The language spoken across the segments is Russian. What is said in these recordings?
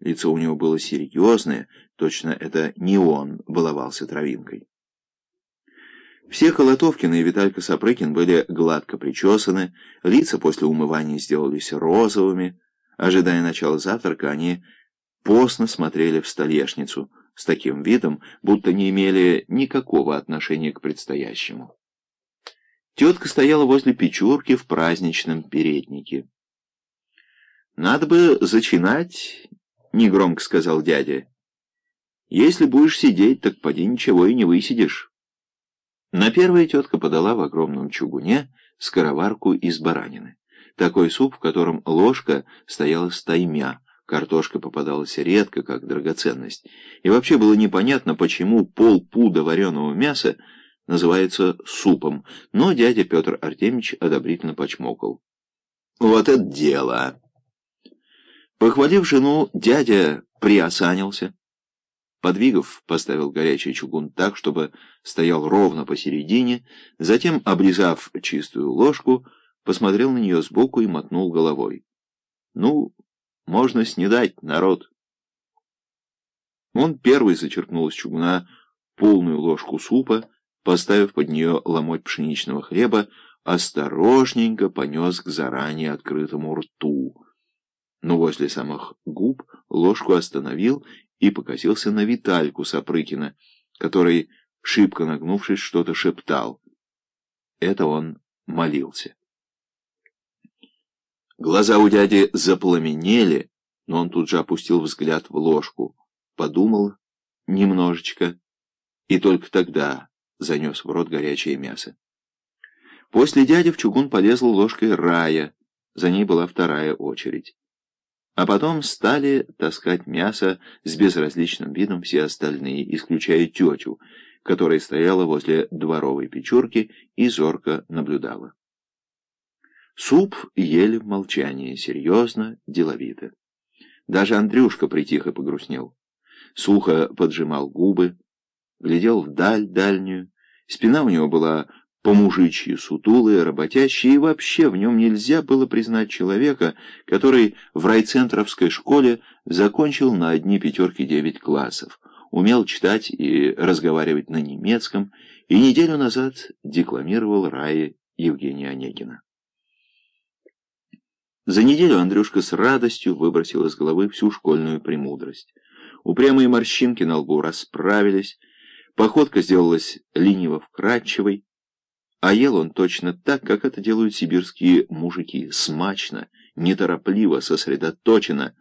Лицо у него было серьезное, точно это не он баловался травинкой. Все Колотовкины и Виталька Сапрыкин были гладко причесаны, лица после умывания сделались розовыми. Ожидая начала завтрака, они постно смотрели в столешницу с таким видом, будто не имели никакого отношения к предстоящему. Тетка стояла возле печурки в праздничном переднике. «Надо бы зачинать», — негромко сказал дядя. «Если будешь сидеть, так поди ничего и не высидишь». На первое тетка подала в огромном чугуне скороварку из баранины. Такой суп, в котором ложка стояла стаймя, картошка попадалась редко, как драгоценность. И вообще было непонятно, почему полпуда вареного мяса называется супом, но дядя Петр Артемьевич одобрительно почмокал. «Вот это дело!» Похвалив жену, дядя приосанился. Подвигов поставил горячий чугун так, чтобы стоял ровно посередине, затем, облизав чистую ложку, посмотрел на нее сбоку и мотнул головой. «Ну, можно снедать, народ!» Он первый зачерпнул из чугуна полную ложку супа, поставив под нее ломоть пшеничного хлеба, осторожненько понес к заранее открытому рту. Но возле самых губ ложку остановил и покосился на Витальку Сапрыкина, который, шибко нагнувшись, что-то шептал. Это он молился. Глаза у дяди запламенели, но он тут же опустил взгляд в ложку, подумал немножечко и только тогда занес в рот горячее мясо. После дяди в чугун полезла ложкой рая, за ней была вторая очередь. А потом стали таскать мясо с безразличным видом все остальные, исключая тетю, которая стояла возле дворовой печурки и зорко наблюдала. Суп ели в молчании, серьезно, деловито. Даже Андрюшка притих и погрустнел. Сухо поджимал губы, глядел вдаль дальнюю. Спина у него была по-мужичьи сутулые, работящие, и вообще в нем нельзя было признать человека, который в райцентровской школе закончил на одни пятерки девять классов, умел читать и разговаривать на немецком, и неделю назад декламировал Рае Евгения Онегина. За неделю Андрюшка с радостью выбросил из головы всю школьную премудрость. Упрямые морщинки на лбу расправились, походка сделалась лениво-вкрадчивой, а ел он точно так, как это делают сибирские мужики, смачно, неторопливо, сосредоточенно,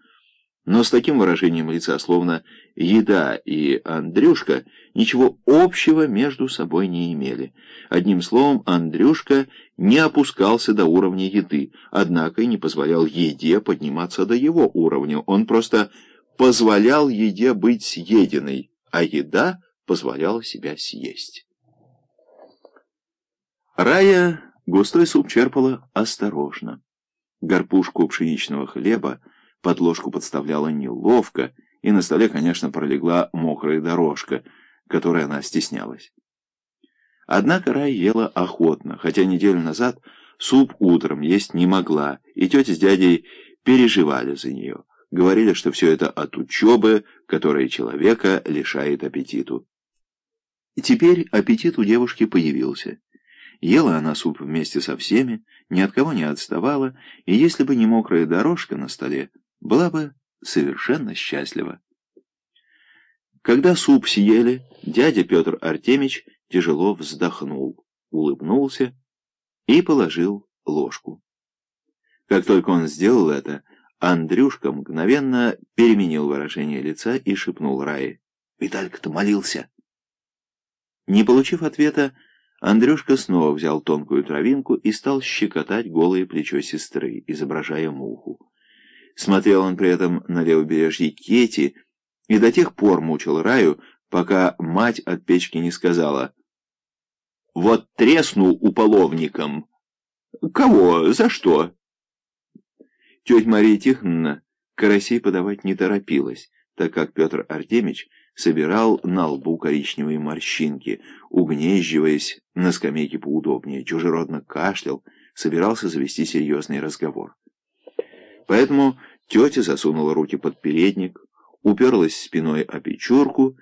но с таким выражением лица, словно еда и Андрюшка ничего общего между собой не имели. Одним словом, Андрюшка не опускался до уровня еды, однако и не позволял еде подниматься до его уровня. Он просто позволял еде быть съеденной, а еда позволяла себя съесть. Рая густой суп черпала осторожно. Горпушку пшеничного хлеба под ложку подставляла неловко, и на столе, конечно, пролегла мокрая дорожка, которой она стеснялась. Однако Рая ела охотно, хотя неделю назад суп утром есть не могла, и тетя с дядей переживали за нее. Говорили, что все это от учебы, которая человека лишает аппетиту. И теперь аппетит у девушки появился. Ела она суп вместе со всеми, ни от кого не отставала, и если бы не мокрая дорожка на столе, была бы совершенно счастлива. Когда суп съели, дядя Петр Артемич тяжело вздохнул, улыбнулся и положил ложку. Как только он сделал это, Андрюшка мгновенно переменил выражение лица и шепнул Рае. «Виталька-то молился!» Не получив ответа, Андрюшка снова взял тонкую травинку и стал щекотать голое плечо сестры, изображая муху. Смотрел он при этом на левобережье Кети и до тех пор мучил Раю, пока мать от печки не сказала «Вот треснул уполовником». «Кого? За что?» Тетя Мария Тихоновна карасей подавать не торопилась, так как Петр Артемич собирал на лбу коричневые морщинки, угнезживаясь на скамейке поудобнее, чужеродно кашлял, собирался завести серьезный разговор. Поэтому тетя засунула руки под передник, уперлась спиной о печурку